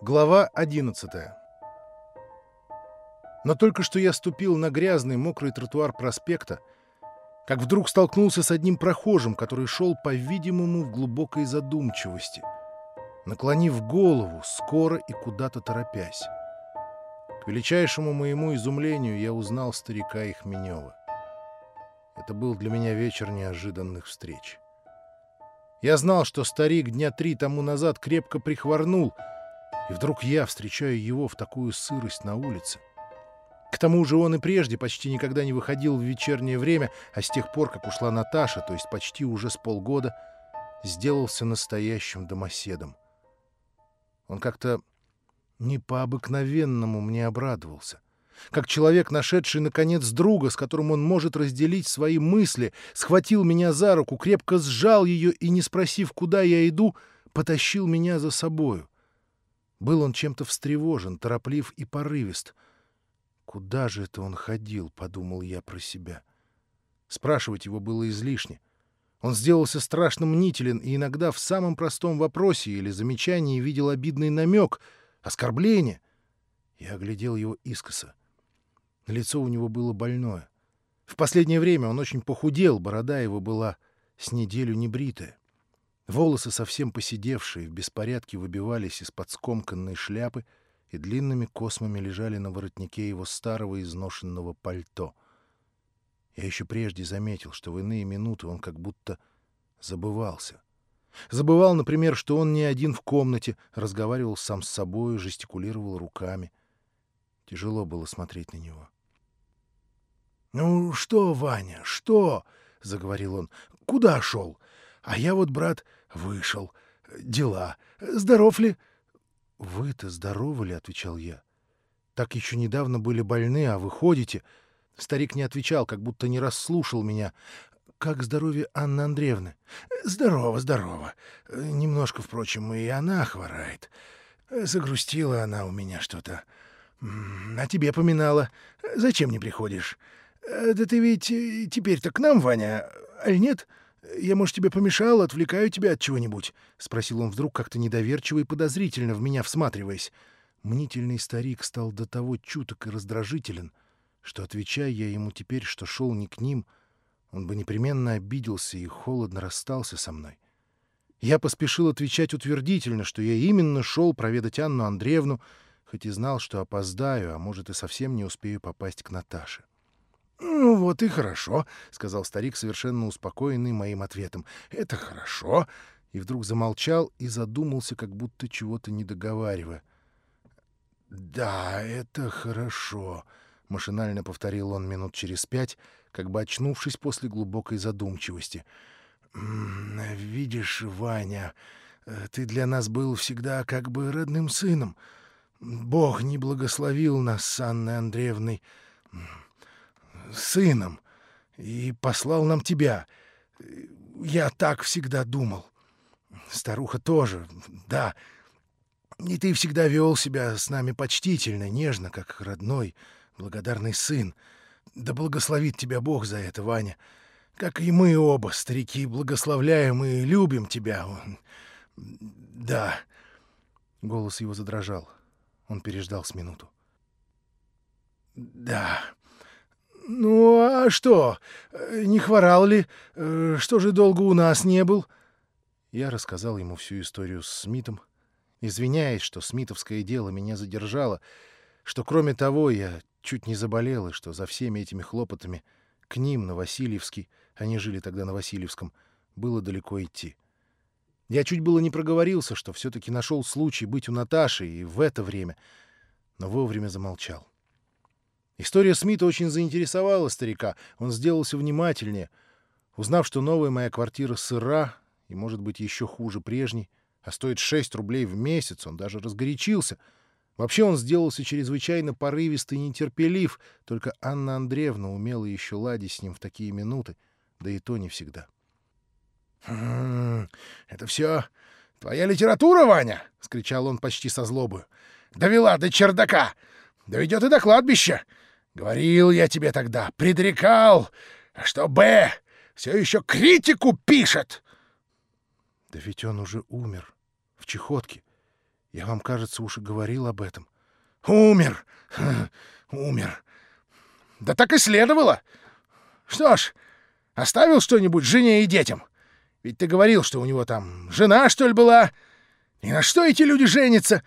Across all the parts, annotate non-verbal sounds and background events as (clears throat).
Глава 11 Но только что я ступил на грязный, мокрый тротуар проспекта, как вдруг столкнулся с одним прохожим, который шел, по-видимому, в глубокой задумчивости, наклонив голову, скоро и куда-то торопясь. К величайшему моему изумлению я узнал старика Ихменева. Это был для меня вечер неожиданных встреч. Я знал, что старик дня три тому назад крепко прихворнул — и вдруг я встречаю его в такую сырость на улице. К тому же он и прежде почти никогда не выходил в вечернее время, а с тех пор, как ушла Наташа, то есть почти уже с полгода, сделался настоящим домоседом. Он как-то не по-обыкновенному мне обрадовался. Как человек, нашедший, наконец, друга, с которым он может разделить свои мысли, схватил меня за руку, крепко сжал ее и, не спросив, куда я иду, потащил меня за собою. Был он чем-то встревожен, тороплив и порывист. «Куда же это он ходил?» — подумал я про себя. Спрашивать его было излишне. Он сделался страшно мнителен и иногда в самом простом вопросе или замечании видел обидный намек, оскорбление. Я оглядел его искоса. Лицо у него было больное. В последнее время он очень похудел, борода его была с неделю небритая. Волосы, совсем поседевшие, в беспорядке выбивались из-под скомканной шляпы и длинными космами лежали на воротнике его старого изношенного пальто. Я еще прежде заметил, что в иные минуты он как будто забывался. Забывал, например, что он не один в комнате, разговаривал сам с собой, жестикулировал руками. Тяжело было смотреть на него. — Ну что, Ваня, что? — заговорил он. — Куда шел? А я вот, брат, Вышел. Дела. Здоров ли? — Вы-то здоровы ли? — отвечал я. — Так еще недавно были больны, а вы ходите. Старик не отвечал, как будто не расслушал меня. — Как здоровье Анны Андреевны? — Здорово, здорово. Немножко, впрочем, и она хворает. Загрустила она у меня что-то. А тебе поминала. Зачем не приходишь? Да ты ведь теперь-то к нам, Ваня, аль нет? — «Я, может, тебе помешал, отвлекаю тебя от чего-нибудь?» — спросил он вдруг как-то недоверчиво и подозрительно, в меня всматриваясь. Мнительный старик стал до того чуток и раздражителен, что, отвечая я ему теперь, что шел не к ним, он бы непременно обиделся и холодно расстался со мной. Я поспешил отвечать утвердительно, что я именно шел проведать Анну Андреевну, хоть и знал, что опоздаю, а может и совсем не успею попасть к Наташе. «Ну вот и хорошо», — сказал старик, совершенно успокоенный моим ответом. «Это хорошо». И вдруг замолчал и задумался, как будто чего-то не договаривая. «Да, это хорошо», — машинально повторил он минут через пять, как бы очнувшись после глубокой задумчивости. «Видишь, Ваня, ты для нас был всегда как бы родным сыном. Бог не благословил нас с Анной Андреевной» сыном и послал нам тебя. Я так всегда думал. Старуха тоже, да. И ты всегда вел себя с нами почтительно, нежно, как родной, благодарный сын. Да благословит тебя Бог за это, Ваня. Как и мы оба, старики, благословляем и любим тебя. Да. Голос его задрожал. Он переждал с минуту. Да. «Ну, а что? Не хворал ли? Э, что же долго у нас не был?» Я рассказал ему всю историю с Смитом, извиняясь, что смитовское дело меня задержало, что, кроме того, я чуть не заболел, и что за всеми этими хлопотами к ним на Васильевский, они жили тогда на Васильевском, было далеко идти. Я чуть было не проговорился, что все-таки нашел случай быть у Наташи и в это время, но вовремя замолчал. История Смита очень заинтересовала старика. Он сделался внимательнее. Узнав, что новая моя квартира сыра и, может быть, еще хуже прежней, а стоит 6 рублей в месяц, он даже разгорячился. Вообще он сделался чрезвычайно порывист и нетерпелив, только Анна Андреевна умела еще ладить с ним в такие минуты, да и то не всегда. «Хм, «Это все твоя литература, Ваня!» — скричал он почти со злобою. «Довела до чердака! Доведет и до кладбища! Говорил я тебе тогда, предрекал, что Б все еще критику пишет. Да ведь он уже умер в чехотке. Я вам, кажется, уж и говорил об этом. Умер! Умер. Да так и следовало. Что ж, оставил что-нибудь жене и детям? Ведь ты говорил, что у него там жена, что ли, была? И на что эти люди женятся?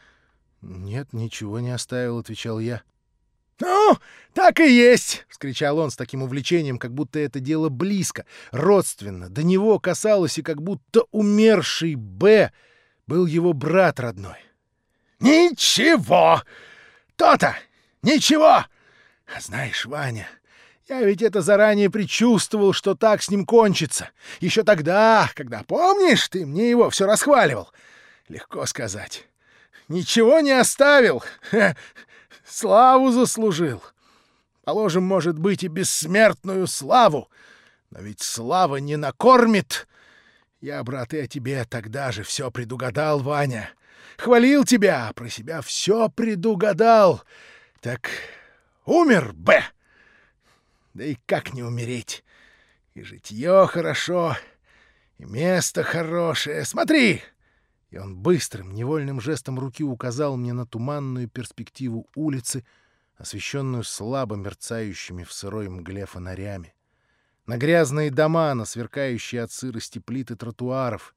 Нет, ничего не оставил, отвечал я. «Ну, так и есть!» — вскричал он с таким увлечением, как будто это дело близко, родственно. До него касалось, и как будто умерший Б был его брат родной. «Ничего! То-то! Ничего! А знаешь, Ваня, я ведь это заранее предчувствовал, что так с ним кончится. Еще тогда, когда, помнишь, ты мне его все расхваливал. Легко сказать. Ничего не оставил. (laughs) Славу заслужил. Положим, может быть, и бессмертную славу. Но ведь слава не накормит. Я, брат, и о тебе тогда же все предугадал, Ваня. Хвалил тебя, про себя все предугадал. Так умер Б. Да и как не умереть? И житье хорошо, и место хорошее. Смотри!» И он быстрым, невольным жестом руки указал мне на туманную перспективу улицы, освещенную слабо мерцающими в сырой мгле фонарями, на грязные дома, на сверкающие от сырости плиты тротуаров,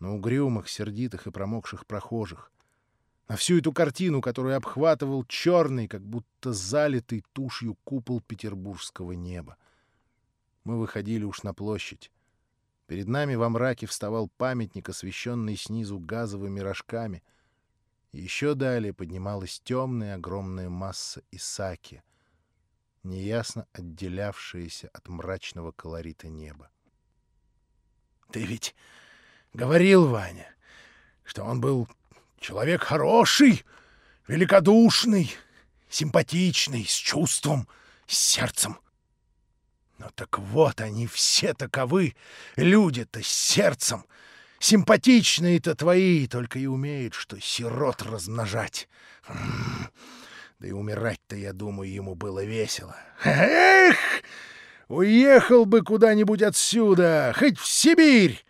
на угрюмых, сердитых и промокших прохожих, на всю эту картину, которую обхватывал черный, как будто залитый тушью купол петербургского неба. Мы выходили уж на площадь. Перед нами во мраке вставал памятник, освещенный снизу газовыми рожками. Еще далее поднималась темная огромная масса Исаки, неясно отделявшаяся от мрачного колорита неба. — Ты ведь говорил, Ваня, что он был человек хороший, великодушный, симпатичный, с чувством, с сердцем. — ну так вот они все таковы, люди-то с сердцем. Симпатичные-то твои, только и умеют, что сирот размножать. Да и умирать-то, я думаю, ему было весело. Эх! Уехал бы куда-нибудь отсюда, хоть в Сибирь!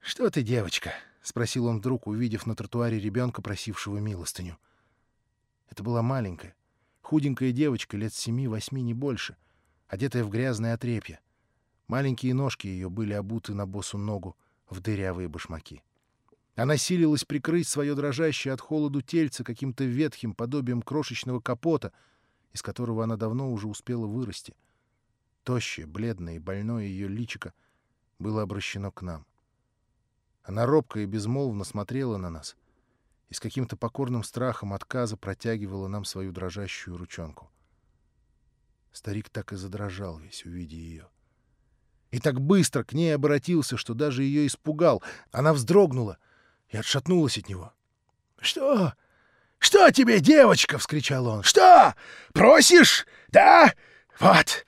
Что ты, девочка? — спросил он вдруг, увидев на тротуаре ребенка, просившего милостыню. Это была маленькая, худенькая девочка лет семи-восьми, не больше — одетая в грязное отрепье. Маленькие ножки ее были обуты на босу ногу в дырявые башмаки. Она силилась прикрыть свое дрожащее от холоду тельце каким-то ветхим подобием крошечного капота, из которого она давно уже успела вырасти. Тощее, бледное и больное ее личико было обращено к нам. Она робко и безмолвно смотрела на нас и с каким-то покорным страхом отказа протягивала нам свою дрожащую ручонку. Старик так и задрожал весь, увидя ее. И так быстро к ней обратился, что даже ее испугал. Она вздрогнула и отшатнулась от него. — Что? Что тебе, девочка? — вскричал он. — Что? Просишь? Да? Вот!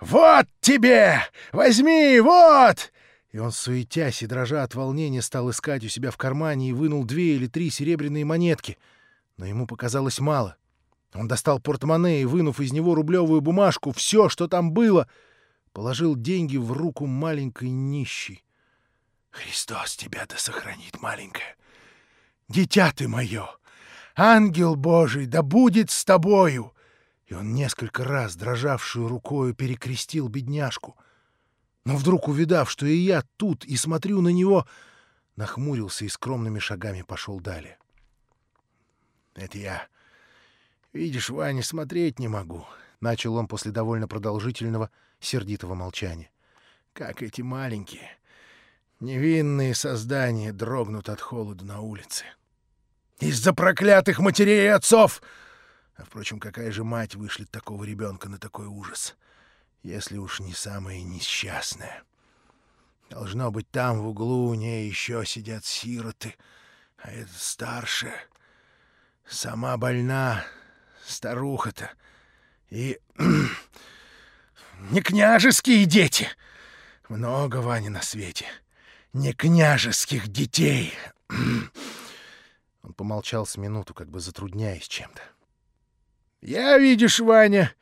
Вот тебе! Возьми, вот! И он, суетясь и дрожа от волнения, стал искать у себя в кармане и вынул две или три серебряные монетки. Но ему показалось мало — он достал портмоне и, вынув из него рублевую бумажку, все, что там было, положил деньги в руку маленькой нищей. «Христос тебя да сохранит, маленькая! Дитя ты мое! Ангел Божий да будет с тобою!» И он несколько раз, дрожавшую рукою, перекрестил бедняжку. Но вдруг, увидав, что и я тут и смотрю на него, нахмурился и скромными шагами пошел далее. «Это я «Видишь, Ваня, смотреть не могу», — начал он после довольно продолжительного, сердитого молчания. «Как эти маленькие, невинные создания дрогнут от холода на улице. Из-за проклятых матерей и отцов! А, впрочем, какая же мать вышлет такого ребенка на такой ужас, если уж не самая несчастная? Должно быть, там в углу у нее еще сидят сироты, а это старшая. Сама больна, старуха-то. И (clears throat) не княжеские дети. Много, Ваня, на свете. Не княжеских детей. (clears throat) Он помолчал с минуту, как бы затрудняясь чем-то. «Я, видишь, Ваня,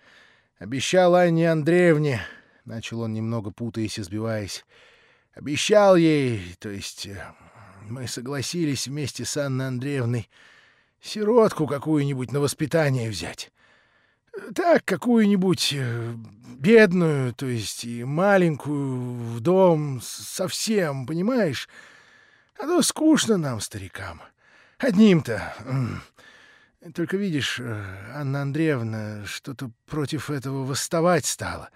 обещал Анне Андреевне, — начал он, немного путаясь и сбиваясь, — обещал ей, то есть э, мы согласились вместе с Анной Андреевной Сиротку какую-нибудь на воспитание взять. Так, какую-нибудь э, бедную, то есть и маленькую, в дом совсем, понимаешь? А то скучно нам, старикам. Одним-то. Только видишь, э, Анна Андреевна что-то против этого восставать стала.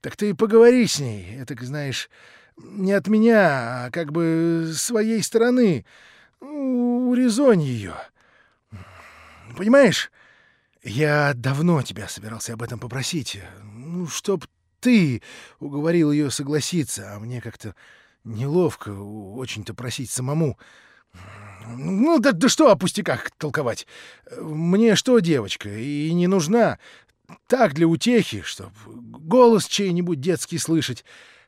Так ты и поговори с ней, это, знаешь, не от меня, а как бы своей стороны. Урезонь ее. Понимаешь, я давно тебя собирался об этом попросить. Ну, чтоб ты уговорил ее согласиться, а мне как-то неловко очень-то просить самому. Ну, да, да что о пустяках толковать? Мне что, девочка, и не нужна. Так, для утехи, чтоб голос чей-нибудь детский слышать.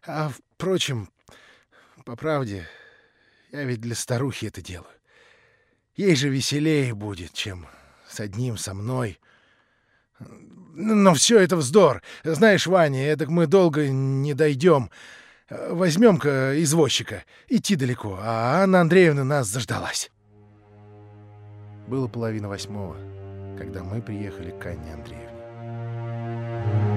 А, впрочем, по правде, я ведь для старухи это делаю. Ей же веселее будет, чем с одним со мной. Но все это вздор. Знаешь, Ваня, это мы долго не дойдем. Возьмем-ка извозчика. Идти далеко, а Анна Андреевна нас заждалась. Было половина восьмого, когда мы приехали к Анне Андреевне.